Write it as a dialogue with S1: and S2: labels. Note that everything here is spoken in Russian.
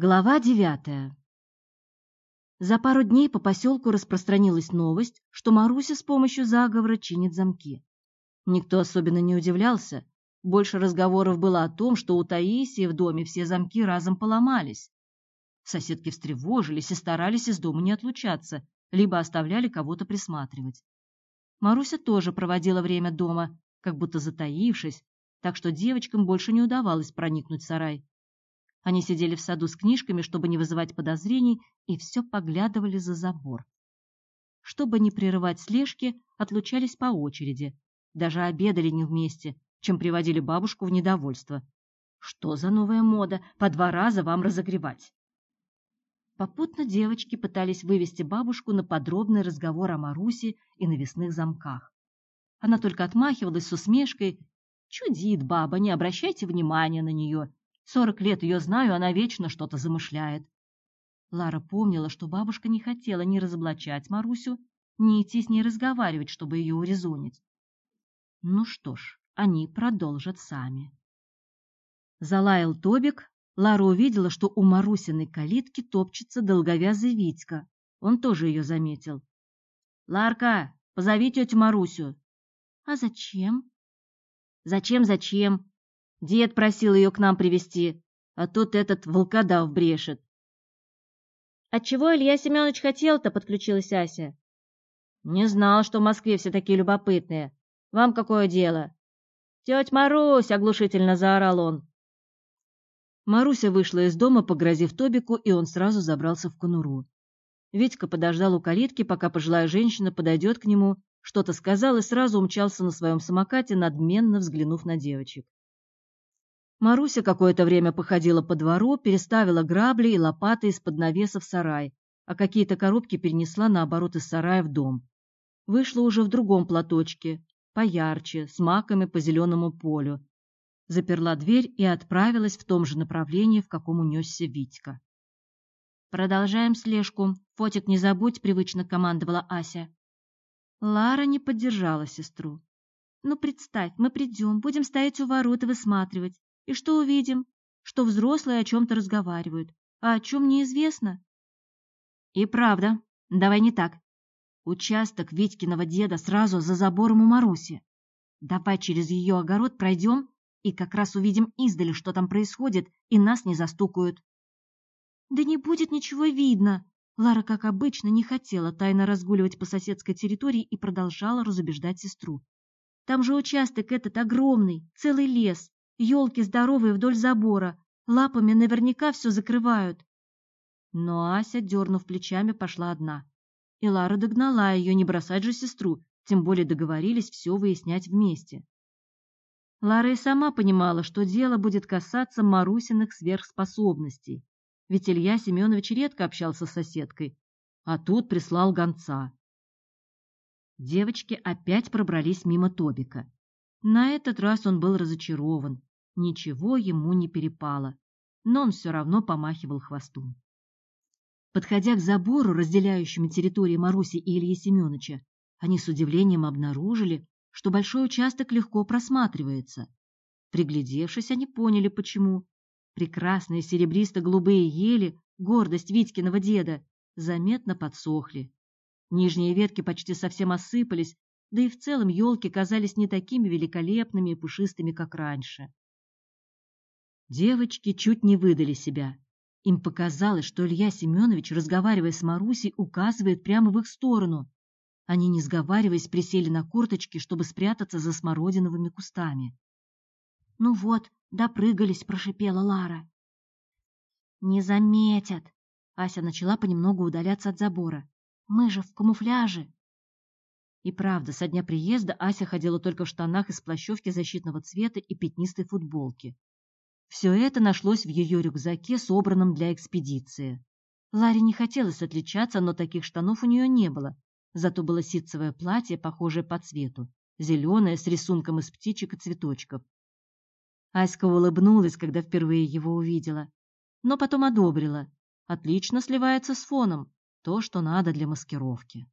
S1: Глава девятая За пару дней по поселку распространилась новость, что Маруся с помощью заговора чинит замки. Никто особенно не удивлялся. Больше разговоров было о том, что у Таисии в доме все замки разом поломались. Соседки встревожились и старались из дома не отлучаться, либо оставляли кого-то присматривать. Маруся тоже проводила время дома, как будто затаившись, так что девочкам больше не удавалось проникнуть в сарай. Они сидели в саду с книжками, чтобы не вызывать подозрений, и все поглядывали за забор. Чтобы не прерывать слежки, отлучались по очереди. Даже обедали не вместе, чем приводили бабушку в недовольство. Что за новая мода по два раза вам разогревать? Попутно девочки пытались вывести бабушку на подробный разговор о Марусе и навесных замках. Она только отмахивалась с усмешкой. «Чудит баба, не обращайте внимания на нее. Сорок лет ее знаю, она вечно что-то замышляет. Лара помнила, что бабушка не хотела ни разоблачать Марусю, ни идти с ней разговаривать, чтобы ее урезонить. Ну что ж, они продолжат сами. Залаял Тобик. Лара увидела, что у Марусиной калитки топчется долговязый Витька. Он тоже ее заметил. «Ларка, позови тетю Марусю». «А зачем?» «Зачем, зачем? Дед просил ее к нам привести, а тут этот волкодав брешет. Отчего Илья Семенович хотел-то, подключилась Ася. Не знал, что в Москве все такие любопытные. Вам какое дело? Тетя Марусь, оглушительно заорал он. Маруся вышла из дома, погрозив Тобику, и он сразу забрался в конуру. Витька подождал у калитки, пока пожилая женщина подойдет к нему, что-то сказал и сразу умчался на своем самокате, надменно взглянув на девочек. Маруся какое-то время походила по двору, переставила грабли и лопаты из-под навеса в сарай, а какие-то коробки перенесла наоборот из сарая в дом. Вышла уже в другом платочке, поярче, с маками по зеленому полю. Заперла дверь и отправилась в том же направлении, в каком унесся Витька. «Продолжаем слежку. Фотик не забудь», — привычно командовала Ася. Лара не поддержала сестру. «Ну, представь, мы придем, будем стоять у ворот и высматривать. И что увидим? Что взрослые о чем-то разговаривают, а о чем неизвестно. И правда, давай не так. Участок Витькиного деда сразу за забором у Маруси. Давай через ее огород пройдем и как раз увидим издали, что там происходит, и нас не застукают. Да не будет ничего видно. Лара, как обычно, не хотела тайно разгуливать по соседской территории и продолжала разубеждать сестру. Там же участок этот огромный, целый лес. Елки здоровые вдоль забора, лапами наверняка все закрывают. Но Ася, дернув плечами, пошла одна. И Лара догнала ее, не бросать же сестру, тем более договорились все выяснять вместе. Лара и сама понимала, что дело будет касаться Марусиных сверхспособностей, ведь Илья Семенович редко общался с соседкой, а тут прислал гонца. Девочки опять пробрались мимо Тобика. На этот раз он был разочарован, Ничего ему не перепало, но он все равно помахивал хвостом. Подходя к забору, разделяющему территории Маруси и Ильи Семеновича, они с удивлением обнаружили, что большой участок легко просматривается. Приглядевшись, они поняли, почему. Прекрасные серебристо-голубые ели, гордость Витькиного деда, заметно подсохли. Нижние ветки почти совсем осыпались, да и в целом елки казались не такими великолепными и пушистыми, как раньше. Девочки чуть не выдали себя. Им показалось, что Илья Семенович, разговаривая с Марусей, указывает прямо в их сторону. Они, не сговариваясь, присели на корточки, чтобы спрятаться за смородиновыми кустами. — Ну вот, допрыгались, — прошипела Лара. — Не заметят. Ася начала понемногу удаляться от забора. — Мы же в камуфляже. И правда, со дня приезда Ася ходила только в штанах из плащевки защитного цвета и пятнистой футболки. Все это нашлось в ее рюкзаке, собранном для экспедиции. Ларе не хотелось отличаться, но таких штанов у нее не было. Зато было ситцевое платье, похожее по цвету, зеленое, с рисунком из птичек и цветочков. Аська улыбнулась, когда впервые его увидела, но потом одобрила. Отлично сливается с фоном, то, что надо для маскировки.